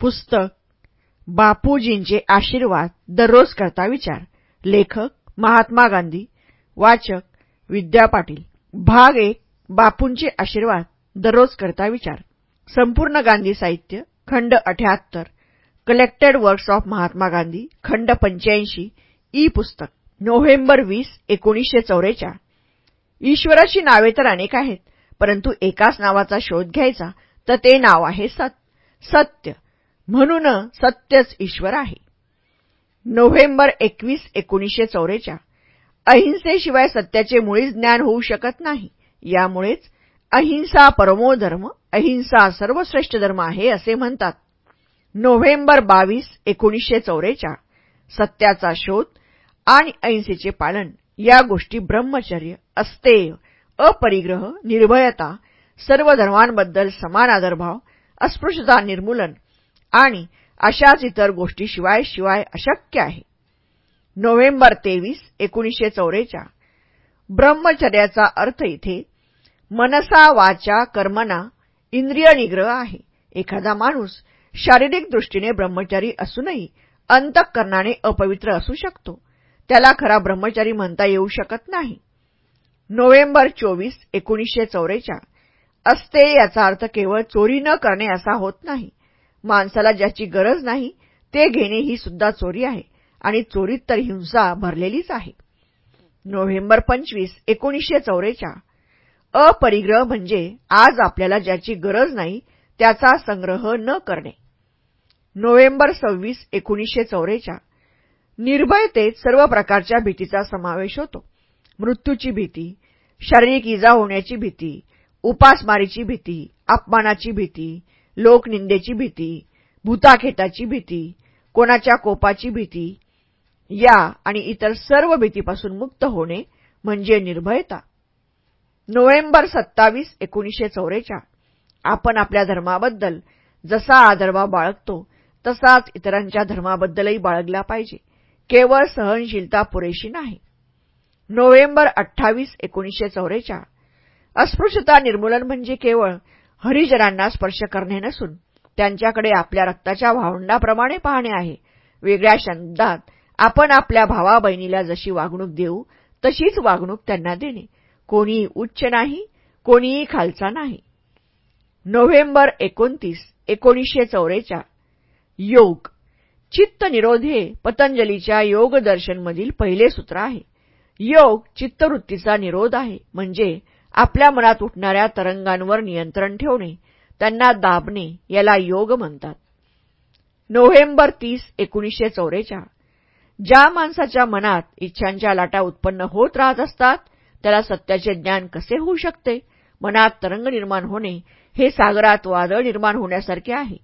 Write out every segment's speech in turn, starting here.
पुस्तक बापूजींचे आशीर्वाद दररोज करता विचार. लेखक महात्मा गांधी वाचक विद्या पाटील. भाग एक बापूंचे आशीर्वाद दररोज करता विचार. संपूर्ण गांधी साहित्य खंड अठ्याहत्तर. Collected works of Mahatma Gandhi खंड पंच्याऐंशी. ई पुस्तक नोव्हेंबर वीस एकोणीसशे चौरेचाळ. ईश्वराची नावे तर अनेक आहेत परंतु एकाच नावाचा शोध घ्यायचा तर ते नाव आहे सत्य. सत्य म्हणून सत्यच ईश्वर आहे. नोव्हेंबर एकवीस एकोणीसशे चौरेचाळ अहिंसेशिवाय सत्याचे मुळीच ज्ञान होऊ शकत नाही. यामुळेच अहिंसा परमो धर्म अहिंसा सर्वश्रेष्ठ धर्म आहे असे म्हणतात. नोव्हेंबर बावीस एकोणीसशे चौरेचाळ सत्याचा शोध आणि अहिंसेचे पालन या गोष्टी ब्रह्मचर्य अस्तेय अपरिग्रह निर्भयता सर्व धर्मांबद्दल समान आदरभाव अस्पृश्यता निर्मूलन आणि अशाच इतर गोष्टीशिवाय शिवाय अशक्य आहे. नोव्हेंबर तेवीस एकोणीसशे चौरेचा ब्रह्मचर्याचा अर्थ इथे मनसा वाचा कर्मना इंद्रिय निग्रह आहे. एखादा माणूस शारीरिक दृष्टीने ब्रह्मचारी असूनही अंतःकरणाने अपवित्र असू शकतो. त्याला खरा ब्रह्मचारी म्हणता येऊ शकत नाही. नोव्हेंबर चोवीस एकोणीसशे चौरेचाळ असते याचा अर्थ केवळ चोरी न करणे असा होत नाही. माणसाला ज्याची गरज नाही ते घेणे ही सुद्धा चोरी आहे आणि चोरीत तर हिंसा भरलेलीच आहे. नोव्हेंबर पंचवीस एकोणीसशे चौरेच्या अपरिग्रह म्हणजे आज आपल्याला ज्याची गरज नाही त्याचा संग्रह न करणे. नोव्हेंबर सव्वीस एकोणीसशे चौरेच्या निर्भयतेत सर्व प्रकारच्या भीतीचा समावेश होतो. मृत्यूची भीती शारीरिक इजा होण्याची भीती उपासमारीची भीती अपमानाची भीती लोकनिंदेची भीती भूताखेताची भीती कोणाच्या कोपाची भीती या आणि इतर सर्व भीतीपासून मुक्त होणे म्हणजे निर्भयता. नोव्हेंबर सत्तावीस एकोणीसशे चौरेचाळ आपण आपल्या धर्माबद्दल जसा आदरभाव बाळगतो तसाच इतरांच्या धर्माबद्दलही बाळगला पाहिजे. केवळ सहनशीलता पुरेशी नाही. नोव्हेंबर अठ्ठावीस एकोणीसशे चौरेचा अस्पृश्यता निर्मूलन म्हणजे केवळ हरिजनांना स्पर्श करणे नसून त्यांच्याकडे आपल्या रक्ताच्या भावंडाप्रमाणे पाहणे आहे. वेगळ्या शब्दात आपण आपल्या भावा बहिणीला जशी वागणूक देऊ तशीच वागणूक त्यांना देणे. कोणीही उच्च नाही कोणीही खालचा नाही. नोव्हेंबर एकोणतीस एकोणीसशे चौरेचा योग. चित्त निरोध हे पतंजलीच्या योगदर्शनमधील पहिले सूत्र आहे. योग चित्तवृत्तीचा निरोध आहे. म्हणजे आपल्या मनात उठणाऱ्या तरंगांवर नियंत्रण ठेवणे त्यांना दाबणे याला योग म्हणतात. नोव्हेंबर तीस एकोणीसशे चौरेचाळ. ज्या माणसाच्या मनात इच्छांच्या लाटा उत्पन्न होत राहत असतात त्याला सत्याचे ज्ञान कसे होऊ शकते? मनात तरंग निर्माण होणे हे सागरात वादळ निर्माण होण्यासारखे आहे.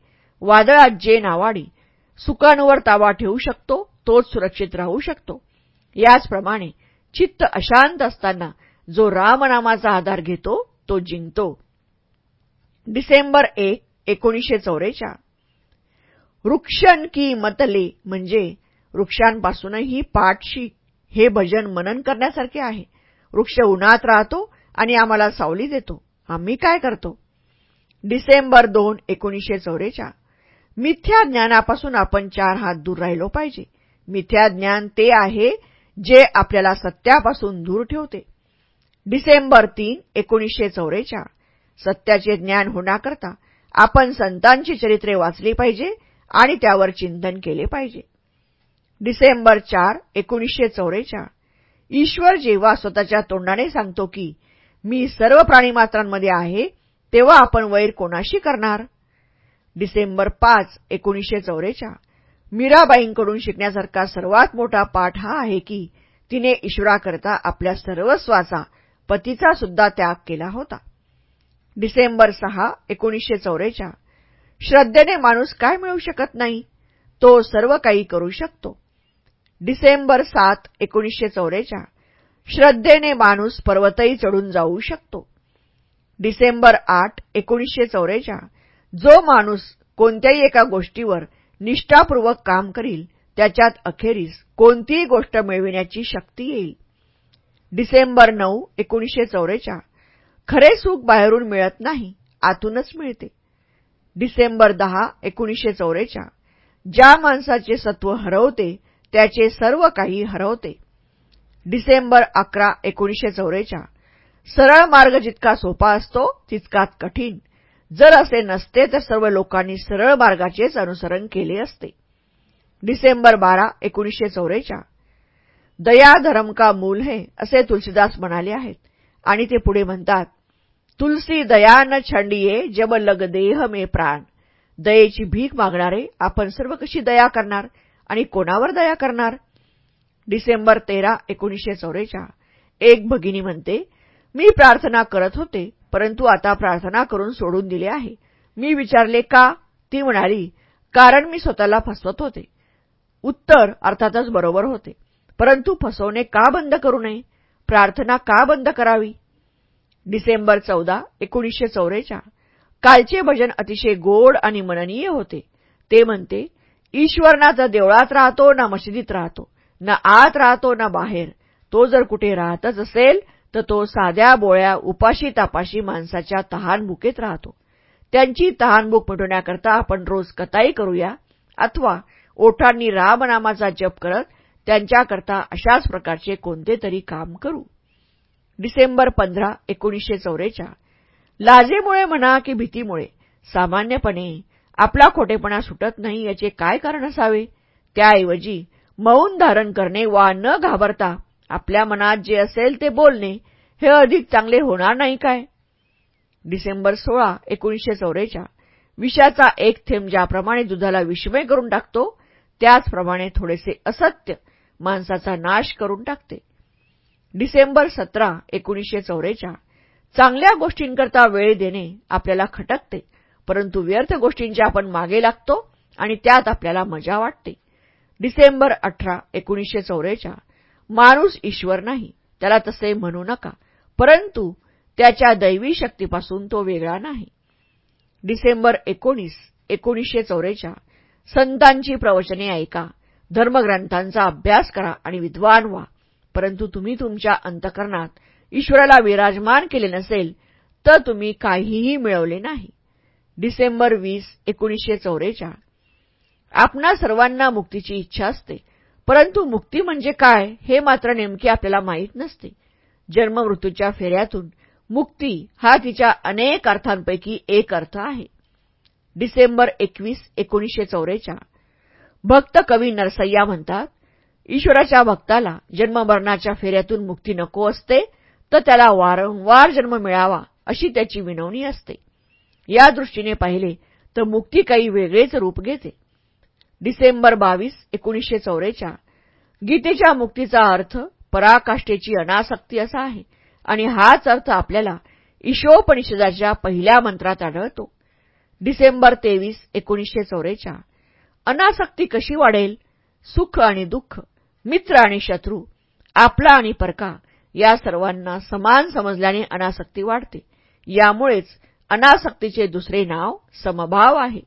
वादळात जे नावाडी सुकांवर ताबा ठेवू शकतो तोच सुरक्षित राहू शकतो. याचप्रमाणे चित्त अशांत असताना जो रामनामाचा आधार घेतो तो जिंकतो. डिसेंबर एक एकोणीसशे चौरेचाळ. वृक्षण की मतले म्हणजे वृक्षांपासूनही पाठशी हे भजन मनन करण्यासारखे आहे. वृक्ष उन्हात राहतो आणि आम्हाला सावली देतो. आम्ही काय करतो? डिसेंबर दोन एकोणीसशे चौरेचाळ. मिथ्या ज्ञानापासून आपण चार हात दूर राहिलो पाहिजे. मिथ्या ज्ञान ते आहे जे आपल्याला सत्यापासून दूर ठेवते. डिसेंबर तीन एकोणीसशे चौरेचाळ. सत्याचे ज्ञान होण्याकरता आपण संतांची चरित्रे वाचली पाहिजे आणि त्यावर चिंतन केले पाहिजे. डिसेंबर चार एकोणीसशे चौरेचाळ. ईश्वर जेव्हा स्वतःच्या तोंडाने सांगतो की मी सर्व प्राणीमात्रांमध्ये आहे तेव्हा आपण वैर कोणाशी करणार? डिसेंबर पाच एकोणीसशे चौरेचाळ. मीराबाईंकडून शिकण्यासारखा सर्वात मोठा पाठ हा आहे की तिने ईश्वराकरता आपल्या सर्वस्वाचा पतीचा सुद्धा त्याग केला होता. डिसेंबर सहा एकोणीसशे चौरेचाळ. श्रद्धेने माणूस काय मिळू शकत नाही तो सर्व काही करू शकतो. डिसेंबर सात एकोणीसशे चौरेचाळ. श्रद्धेने माणूस पर्वतही चढून जाऊ शकतो. डिसेंबर आठ एकोणीसशे चौरेचाळ. जो माणूस कोणत्याही एका गोष्टीवर निष्ठापूर्वक काम करील त्याच्यात अखेरीस कोणतीही गोष्ट मिळविण्याची शक्ती येईल. डिसेंबर नऊ एकोणीसशे चौरेचाळ. खरे सुख बाहेरून मिळत नाही आतूनच मिळते. डिसेंबर दहा एकोणीसशे चौरेचा ज्या माणसाचे सत्व हरवते त्याचे सर्व काही हरवते. डिसेंबर अकरा एकोणीसशे चौरेचा सरळ मार्ग जितका सोपा असतो तितकाच कठीण. जर असे नसते तर सर्व लोकांनी सरळ मार्गाचेच अनुसरण केले असते. डिसेंबर बारा एकोणीसशे चौरेचा दया धर्म का मूल है असे तुलसीदास म्हणाले आहेत. आणि ते पुढे म्हणतात तुलसी दया न छंडिये जब लग देह मे प्राण. दयेची भीक मागणारे आपण सर्व कशी दया करणार? आणि कोणावर दया करणार? डिसेंबर तेरा एकोणीसशे चौरेचा. एक भगिनी म्हणते मी प्रार्थना करत होते परंतु आता प्रार्थना करून सोडून दिले आहे. मी विचारले का? ती म्हणाली कारण मी स्वतःला फसवत होते. उत्तर अर्थातच बरोबर होते. परंतु फसवणे का बंद करू नये? प्रार्थना का बंद करावी? डिसेंबर चौदा एकोणीसशे चौरेचा कालचे भजन अतिशय गोड आणि मननीय होते. ते म्हणते ईश्वर ना तर देवळात राहतो ना मशिदीत राहतो ना आत राहतो ना बाहेर. तो जर कुठे राहतच असेल तर तो साध्या बोळ्या उपाशी तापाशी माणसाच्या तहानभुकेत राहतो. त्यांची तहानभूक मिटवण्याकरता आपण रोज कताई करूया अथवा ओठांनी रामनामाचा जप करत त्यांच्याकरता अशाच प्रकारचे कोणते तरी काम करू. डिसेंबर पंधरा एकोणीसशे चौरेच्या लाजेमुळे म्हणा की भीतीमुळे सामान्यपणे आपला खोटेपणा सुटत नाही याचे काय कारण असावे? त्याऐवजी मौन धारण करणे वा न घाबरता आपल्या मनात जे असेल ते बोलणे हे अधिक चांगले होणार नाही काय? डिसेंबर सोळा एकोणीसशे चौरेच्या विषाचा एक थेंब ज्याप्रमाणे दुधाला विषमय करून टाकतो त्याचप्रमाणे थोडेसे असत्य माणसाचा नाश करून टाकते. डिसेंबर सतरा एकोणीसशे चौरेच्या चांगल्या गोष्टींकरता वेळ देणे आपल्याला खटकते परंतु व्यर्थ गोष्टींच्या आपण मागे लागतो आणि त्यात आपल्याला मजा वाटते. डिसेंबर अठरा एकोणीसशे चौरेच्या माणूस ईश्वर नाही त्याला तसे म्हणू नका परंतु त्याच्या दैवी शक्तीपासून तो वेगळा नाही. डिसेंबर एकोणीस एकोणीसशे चौरेच्या संतांची प्रवचने ऐका धर्मग्रंथांचा अभ्यास करा आणि विद्वान व्हा. परंतु तुम्ही तुमच्या अंतकरणात ईश्वराला विराजमान केले नसेल तर तुम्ही काहीही मिळवले नाही. डिसेंबर वीस एकोणीसशे चौरेच्या आपणा सर्वांना मुक्तीची इच्छा असते परंतु मुक्ती म्हणजे काय हे मात्र नेमके आपल्याला माहीत नसते. जन्ममृत्यूच्या फेऱ्यातून मुक्ती हा तिच्या अनेक अर्थांपैकी एक अर्थ आहे. डिसेंबर एकवीस एकोणीसशे चौरेच्या भक्त कवी नरसय्या म्हणतात ईश्वराच्या भक्ताला जन्ममरणाच्या फेऱ्यातून मुक्ती नको असते तर त्याला वारंवार जन्म मिळावा अशी त्याची विनवणी असते. या दृष्टीने पाहिले तर मुक्ती काही वेगळेच रूप घेते. डिसेंबर बावीस एकोणीसशे चौरेच्या गीतेच्या मुक्तीचा अर्थ पराकाष्ठेची अनासक्ती असा आहे आणि हाच अर्थ आपल्याला ईशोपनिषदाच्या पहिल्या मंत्रात आढळतो. डिसेंबर तेवीस एकोणीसशे चौरेच्या अनासक्ती कशी वाढेल? सुख आणि दुःख मित्र आणि शत्रू आपला आणि परका या सर्वांना समान समजल्याने अनासक्ती वाढते. यामुळेच अनासक्तीचे दुसरे नाव समभाव आहे.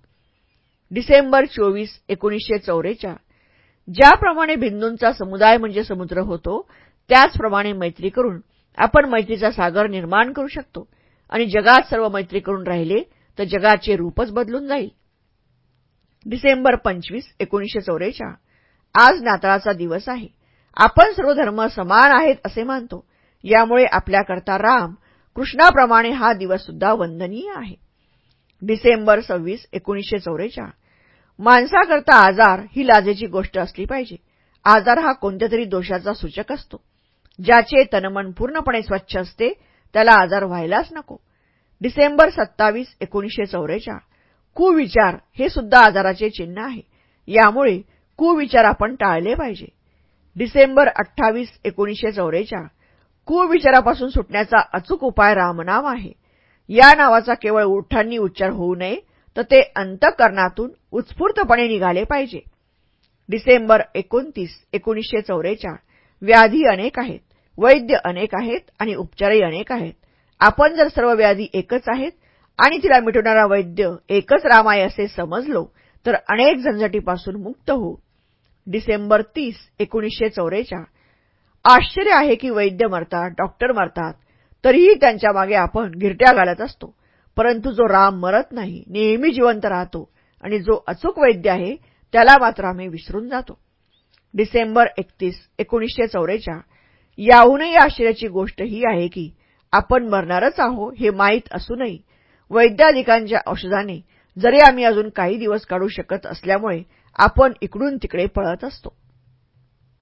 डिसेंबर चोवीस एकोणीसशे चौरेच्या. ज्याप्रमाणे बिंदूंचा समुदाय म्हणजे समुद्र होतो त्याचप्रमाणे मैत्री करून आपण मैत्रीचा सागर निर्माण करू शकतो. आणि जगात सर्व मैत्री करून राहिले तर जगाचे रूपच बदलून जाईल. डिसेंबर पंचवीस एकोणीसशे चौरेच्या आज नाताळाचा दिवस आहे. आपण सर्व धर्म समान आहेत असे मानतो. यामुळे आपल्याकरता राम कृष्णाप्रमाणे हा दिवस सुद्धा वंदनीय आहे. डिसेंबर सव्वीस एकोणीसशे चौरेचा माणसाकरता आजार ही लाजेची गोष्ट असली पाहिजे. आजार हा कोणत्या तरी दोषाचा सूचक असतो. ज्याचे तनमन पूर्णपणे स्वच्छ असते त्याला आजार व्हायलाच नको. डिसेंबर सत्तावीस एकोणीसशे चौरेच्या कुविचार हे सुद्धा आजाराचे चिन्ह आहे. यामुळे कुविचार आपण टाळले पाहिजे. डिसेंबर अठ्ठावीस एकोणीसशे चौरेच्या कुविचारापासून सुटण्याचा अचूक उपाय रामनाम आहे. या नावाचा केवळ ओठांनी उच्चार होऊ नये तर ते अंतकरणातून उत्स्फूर्तपणे निघाले पाहिजे. डिसेंबर एकोणतीस एकोणीसशे चौरेच्या व्याधी अनेक आहेत वैद्य अनेक आहेत आणि उपचारही अनेक आहेत. आपण जर सर्व व्याधी एकच आहेत आणि तिला मिटवणारा वैद्य एकच रामाय असे समजलो तर अनेक झंझटीपासून मुक्त होऊ डिसेंबर तीस एकोणीसशे चौरेचा आश्चर्य आहे की वैद्य मरतात डॉक्टर मरतात तरीही त्यांच्या मागे आपण घिरट्या घालत असतो. परंतु जो राम मरत नाही नेहमी जिवंत राहतो आणि जो अचूक वैद्य आहे त्याला मात्र आम्ही विसरून जातो. डिसेंबर एकतीस एकोणीसशे चौवेचाळ याहूनही आश्चर्याची गोष्ट ही आहे की आपण मरणारच आहो हे माहीत असूनही वैद्याधिकांच्या औषधाने जरी आम्ही अजून काही दिवस काढू शकत असल्यामुळे आपण इकडून तिकडे पळत असतो.